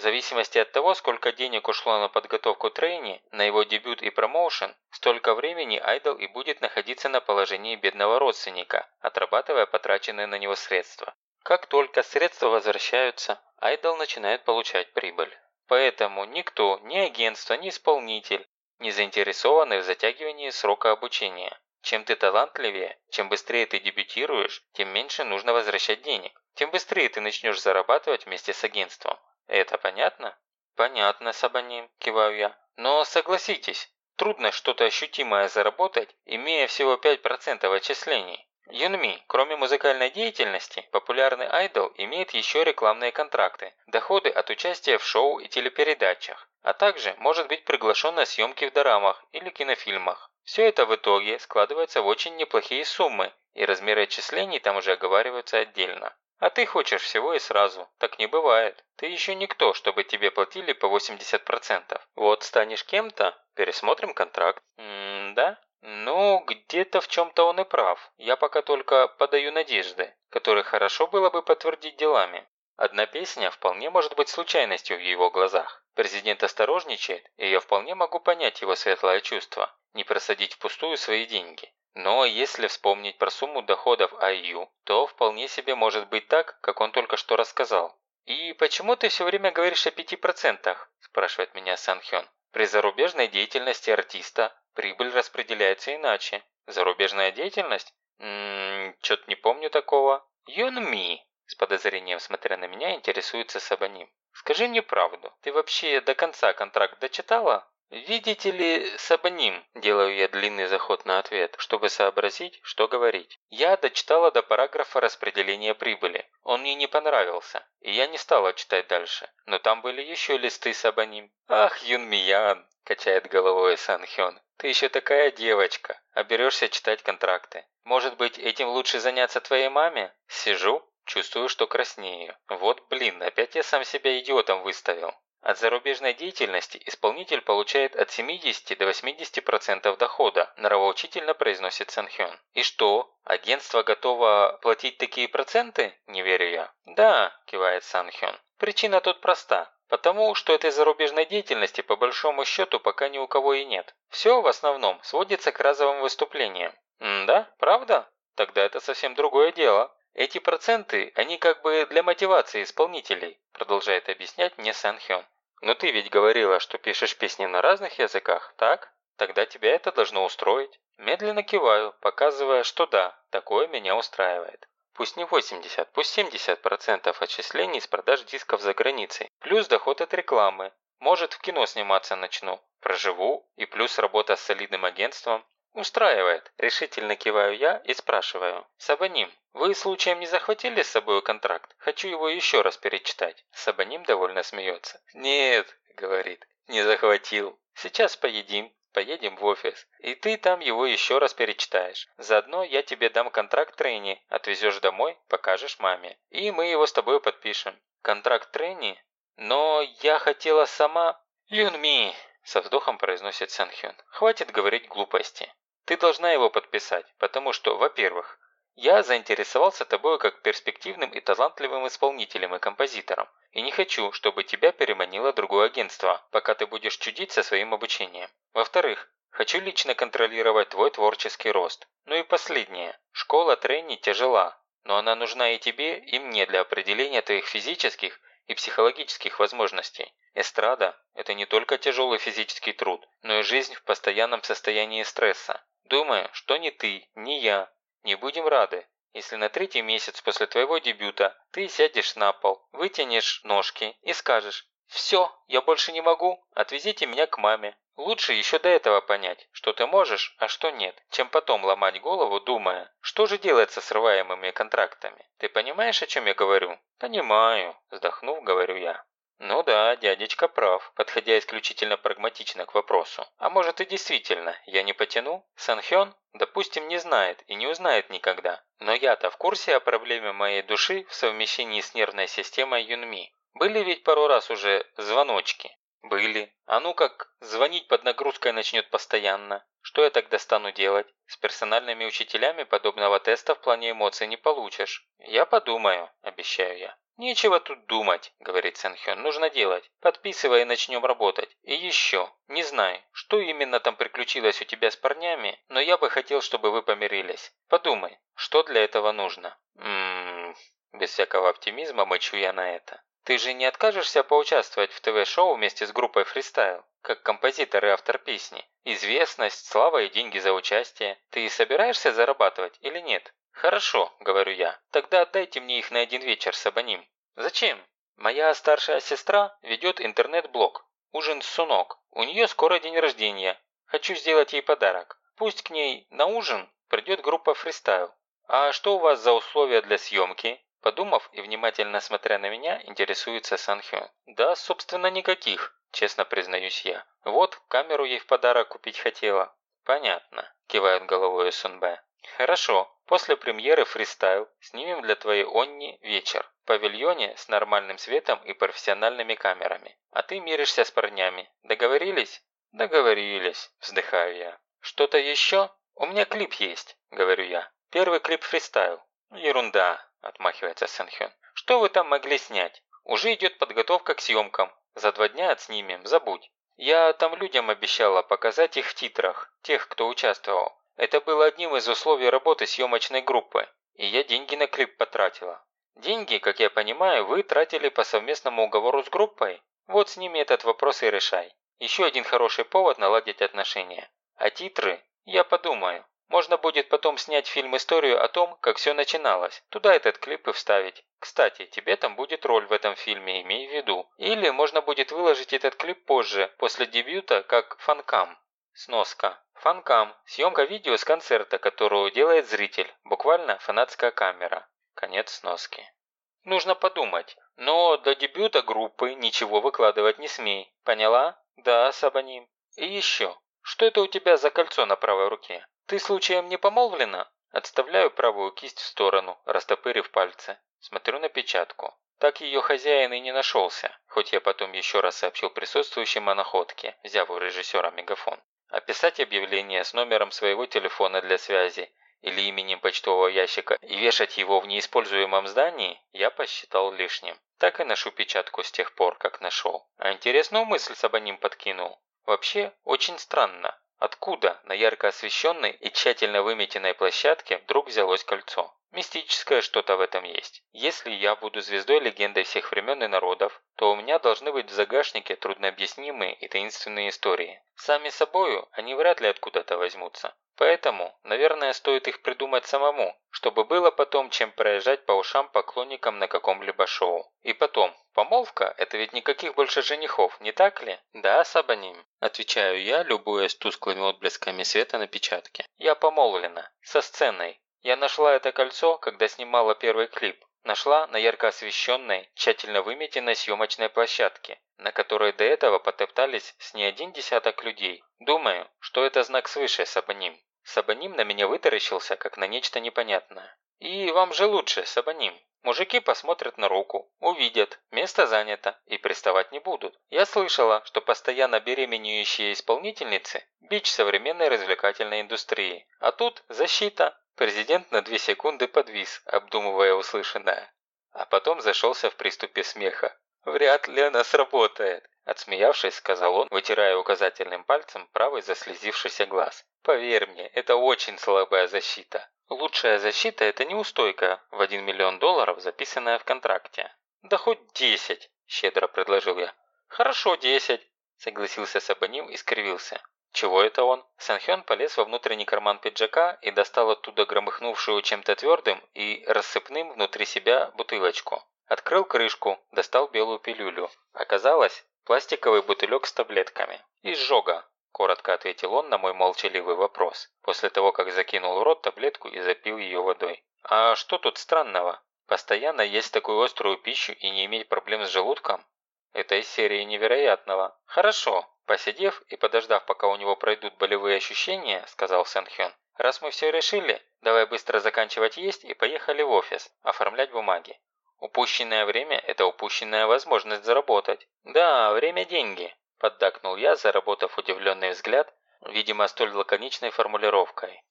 В зависимости от того, сколько денег ушло на подготовку Трейни, на его дебют и промоушен, столько времени Айдол и будет находиться на положении бедного родственника, отрабатывая потраченные на него средства. Как только средства возвращаются, Айдол начинает получать прибыль. Поэтому никто, ни агентство, ни исполнитель не заинтересованы в затягивании срока обучения. Чем ты талантливее, чем быстрее ты дебютируешь, тем меньше нужно возвращать денег. Тем быстрее ты начнешь зарабатывать вместе с агентством. Это понятно? Понятно, Сабаним, киваю я. Но согласитесь, трудно что-то ощутимое заработать, имея всего 5% отчислений. Юнми, кроме музыкальной деятельности, популярный айдол имеет еще рекламные контракты, доходы от участия в шоу и телепередачах, а также может быть приглашен на съемки в дорамах или кинофильмах. Все это в итоге складывается в очень неплохие суммы, и размеры отчислений там уже оговариваются отдельно. А ты хочешь всего и сразу. Так не бывает. Ты еще никто, чтобы тебе платили по 80%. Вот станешь кем-то, пересмотрим контракт. М-да? Ну, где-то в чем-то он и прав. Я пока только подаю надежды, которые хорошо было бы подтвердить делами. Одна песня вполне может быть случайностью в его глазах. Президент осторожничает, и я вполне могу понять его светлое чувство, не просадить впустую свои деньги. Но если вспомнить про сумму доходов IU, то вполне себе может быть так, как он только что рассказал. «И почему ты все время говоришь о пяти процентах?» – спрашивает меня Сан Хён. «При зарубежной деятельности артиста Прибыль распределяется иначе. Зарубежная деятельность? Ммм, что-то не помню такого. Юнми, с подозрением смотря на меня, интересуется Сабаним. Скажи мне правду, ты вообще до конца контракт дочитала? «Видите ли, Сабаним?» – делаю я длинный заход на ответ, чтобы сообразить, что говорить. Я дочитала до параграфа распределения прибыли. Он мне не понравился, и я не стала читать дальше. Но там были еще листы Сабаним. «Ах, Юнмиян!» – качает головой Сан Хён. «Ты еще такая девочка, а берешься читать контракты. Может быть, этим лучше заняться твоей маме?» Сижу, чувствую, что краснею. Вот блин, опять я сам себя идиотом выставил. От зарубежной деятельности исполнитель получает от 70 до 80% дохода, нравоучительно произносит Санхён. И что, агентство готово платить такие проценты? Не верю я. Да, кивает Санхён. Причина тут проста. Потому что этой зарубежной деятельности по большому счету пока ни у кого и нет. Все в основном сводится к разовым выступлениям. М да, правда? Тогда это совсем другое дело. Эти проценты, они как бы для мотивации исполнителей, продолжает объяснять мне Сан Хён. Но ты ведь говорила, что пишешь песни на разных языках, так? Тогда тебя это должно устроить. Медленно киваю, показывая, что да, такое меня устраивает. Пусть не 80, пусть 70% отчислений с продаж дисков за границей, плюс доход от рекламы. Может, в кино сниматься начну. Проживу, и плюс работа с солидным агентством. «Устраивает», – решительно киваю я и спрашиваю. «Сабаним, вы случаем не захватили с собой контракт? Хочу его еще раз перечитать». Сабаним довольно смеется. «Нет», – говорит, – «не захватил. Сейчас поедим, поедем в офис, и ты там его еще раз перечитаешь. Заодно я тебе дам контракт трейни, отвезешь домой, покажешь маме, и мы его с тобой подпишем. Контракт трейни? Но я хотела сама... Юнми, со вздохом произносит Санхён. «Хватит говорить глупости. Ты должна его подписать, потому что, во-первых, я заинтересовался тобой как перспективным и талантливым исполнителем и композитором, и не хочу, чтобы тебя переманило другое агентство, пока ты будешь чудить со своим обучением. Во-вторых, хочу лично контролировать твой творческий рост. Ну и последнее. Школа трени тяжела, но она нужна и тебе, и мне для определения твоих физических и психологических возможностей. Эстрада – это не только тяжелый физический труд, но и жизнь в постоянном состоянии стресса. Думаю, что ни ты, ни я не будем рады, если на третий месяц после твоего дебюта ты сядешь на пол, вытянешь ножки и скажешь «Все, я больше не могу, отвезите меня к маме». Лучше еще до этого понять, что ты можешь, а что нет, чем потом ломать голову, думая, что же делать со срываемыми контрактами. Ты понимаешь, о чем я говорю? Понимаю, вздохнув, говорю я. Ну да, дядечка прав, подходя исключительно прагматично к вопросу. А может и действительно, я не потяну? Санхён, допустим, не знает и не узнает никогда. Но я-то в курсе о проблеме моей души в совмещении с нервной системой Юнми. Были ведь пару раз уже звоночки. Были. А ну как, звонить под нагрузкой начнет постоянно. Что я тогда стану делать? С персональными учителями подобного теста в плане эмоций не получишь. Я подумаю, обещаю я. «Нечего тут думать», – говорит Сэнхён, – «нужно делать. Подписывай и начнем работать. И еще, не знаю, что именно там приключилось у тебя с парнями, но я бы хотел, чтобы вы помирились. Подумай, что для этого нужно?» «Ммм...» Без всякого оптимизма мочу я на это. «Ты же не откажешься поучаствовать в ТВ-шоу вместе с группой фристайл, как композитор и автор песни? Известность, слава и деньги за участие. Ты собираешься зарабатывать или нет?» «Хорошо», – говорю я, – «тогда отдайте мне их на один вечер с абоним». «Зачем?» «Моя старшая сестра ведет интернет-блог. Ужин с Сунок. У нее скоро день рождения. Хочу сделать ей подарок. Пусть к ней на ужин придет группа фристайл. А что у вас за условия для съемки?» Подумав и внимательно смотря на меня, интересуется Санхён. «Да, собственно, никаких», – честно признаюсь я. «Вот, камеру ей в подарок купить хотела». «Понятно», – кивает головой Сунбэ. «Хорошо, после премьеры фристайл снимем для твоей Онни вечер в павильоне с нормальным светом и профессиональными камерами. А ты миришься с парнями. Договорились?» «Договорились», – вздыхаю я. «Что-то еще? У меня клип есть», – говорю я. «Первый клип фристайл». «Ерунда», – отмахивается Сэнхён. «Что вы там могли снять? Уже идет подготовка к съемкам. За два дня отснимем, забудь. Я там людям обещала показать их в титрах, тех, кто участвовал. Это было одним из условий работы съемочной группы, и я деньги на клип потратила. Деньги, как я понимаю, вы тратили по совместному уговору с группой? Вот с ними этот вопрос и решай. Еще один хороший повод наладить отношения. А титры? Я подумаю. Можно будет потом снять фильм-историю о том, как все начиналось. Туда этот клип и вставить. Кстати, тебе там будет роль в этом фильме, имей в виду. Или можно будет выложить этот клип позже, после дебюта, как фанкам. Сноска. Фанкам – съемка видео с концерта, которую делает зритель, буквально фанатская камера. Конец сноски. Нужно подумать, но до дебюта группы ничего выкладывать не смей. Поняла? Да, Сабаним. И еще. Что это у тебя за кольцо на правой руке? Ты случаем не помолвлена? Отставляю правую кисть в сторону, растопырив пальцы. Смотрю на печатку. Так ее хозяин и не нашелся, хоть я потом еще раз сообщил присутствующим о находке, взяв у режиссера мегафон. Описать объявление с номером своего телефона для связи или именем почтового ящика и вешать его в неиспользуемом здании я посчитал лишним. Так и ношу печатку с тех пор, как нашел. А интересную мысль Сабаним подкинул. Вообще, очень странно. Откуда на ярко освещенной и тщательно выметенной площадке вдруг взялось кольцо? Мистическое что-то в этом есть. Если я буду звездой легендой всех времен и народов, то у меня должны быть в загашнике труднообъяснимые и таинственные истории. Сами собою они вряд ли откуда-то возьмутся. Поэтому, наверное, стоит их придумать самому, чтобы было потом чем проезжать по ушам поклонникам на каком-либо шоу. И потом, помолвка – это ведь никаких больше женихов, не так ли? Да, Сабаним. Отвечаю я, любуясь тусклыми отблесками света на печатке. Я помолвлена. Со сценой. Я нашла это кольцо, когда снимала первый клип. Нашла на ярко освещенной, тщательно выметенной съемочной площадке, на которой до этого потоптались с не один десяток людей. Думаю, что это знак свыше Сабаним. Сабаним на меня вытаращился, как на нечто непонятное. «И вам же лучше, Сабаним. Мужики посмотрят на руку, увидят, место занято и приставать не будут. Я слышала, что постоянно беременеющие исполнительницы – бич современной развлекательной индустрии. А тут защита, Президент на две секунды подвис, обдумывая услышанное. А потом зашелся в приступе смеха. «Вряд ли она сработает», – отсмеявшись, сказал он, вытирая указательным пальцем правый заслезившийся глаз. «Поверь мне, это очень слабая защита. Лучшая защита – это неустойка в 1 миллион долларов, записанная в контракте». «Да хоть 10», – щедро предложил я. «Хорошо, 10», – согласился Сабаним и скривился. Чего это он? Санхён полез во внутренний карман пиджака и достал оттуда громыхнувшую чем-то твердым и рассыпным внутри себя бутылочку. Открыл крышку, достал белую пилюлю. Оказалось, пластиковый бутылек с таблетками. «Изжога», – коротко ответил он на мой молчаливый вопрос, после того, как закинул в рот таблетку и запил ее водой. «А что тут странного? Постоянно есть такую острую пищу и не иметь проблем с желудком? Это из серии невероятного. Хорошо, Посидев и подождав, пока у него пройдут болевые ощущения, сказал Сэн Хён, раз мы все решили, давай быстро заканчивать есть и поехали в офис, оформлять бумаги. Упущенное время – это упущенная возможность заработать. Да, время – деньги, поддакнул я, заработав удивленный взгляд, видимо, столь лаконичной формулировкой.